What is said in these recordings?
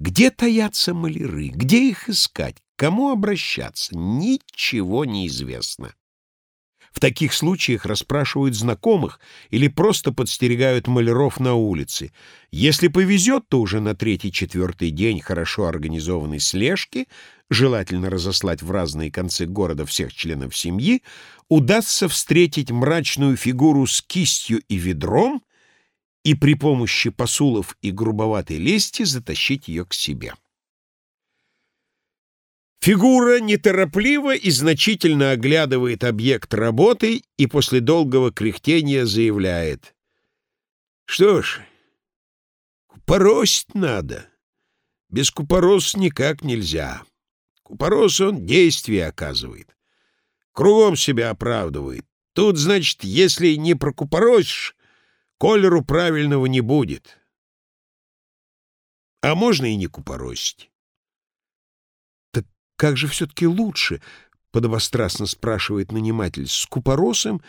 Где таятся маляры? Где их искать? К кому обращаться? Ничего не известно. В таких случаях расспрашивают знакомых или просто подстерегают маляров на улице. Если повезет, то уже на третий-четвертый день хорошо организованной слежки, желательно разослать в разные концы города всех членов семьи, удастся встретить мрачную фигуру с кистью и ведром и при помощи посулов и грубоватой лести затащить ее к себе. Фигура неторопливо и значительно оглядывает объект работы и после долгого кряхтения заявляет. Что ж, купоросить надо. Без купорос никак нельзя. Купорос он действие оказывает. Кругом себя оправдывает. Тут, значит, если не прокупоросишь, колеру правильного не будет. А можно и не купоросить. Как же все-таки лучше, — подобострастно спрашивает наниматель, — с купоросом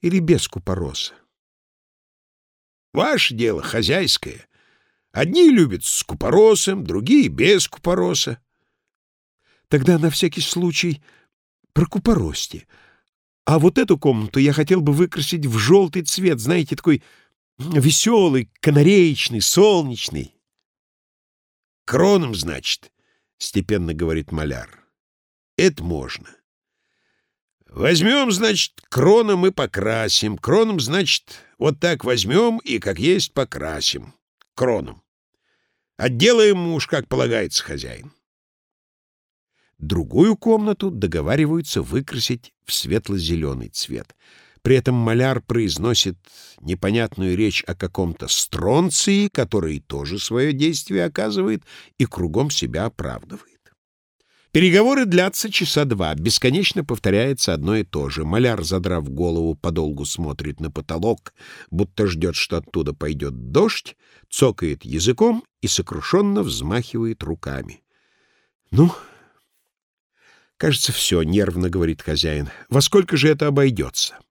или без купороса? Ваше дело хозяйское. Одни любят с купоросом, другие — без купороса. Тогда на всякий случай про купоросьте. А вот эту комнату я хотел бы выкрасить в желтый цвет, знаете, такой веселый, канареечный, солнечный. Кроном, значит, — степенно говорит маляр. Это можно. Возьмем, значит, кроном и покрасим. Кроном, значит, вот так возьмем и, как есть, покрасим. Кроном. Отделаем муж, как полагается, хозяин. Другую комнату договариваются выкрасить в светло-зеленый цвет. При этом маляр произносит непонятную речь о каком-то стронции, который тоже свое действие оказывает и кругом себя оправдывает. Переговоры длятся часа два, бесконечно повторяется одно и то же. Маляр, задрав голову, подолгу смотрит на потолок, будто ждет, что оттуда пойдет дождь, цокает языком и сокрушенно взмахивает руками. — Ну, кажется, все, — нервно говорит хозяин. — Во сколько же это обойдется? —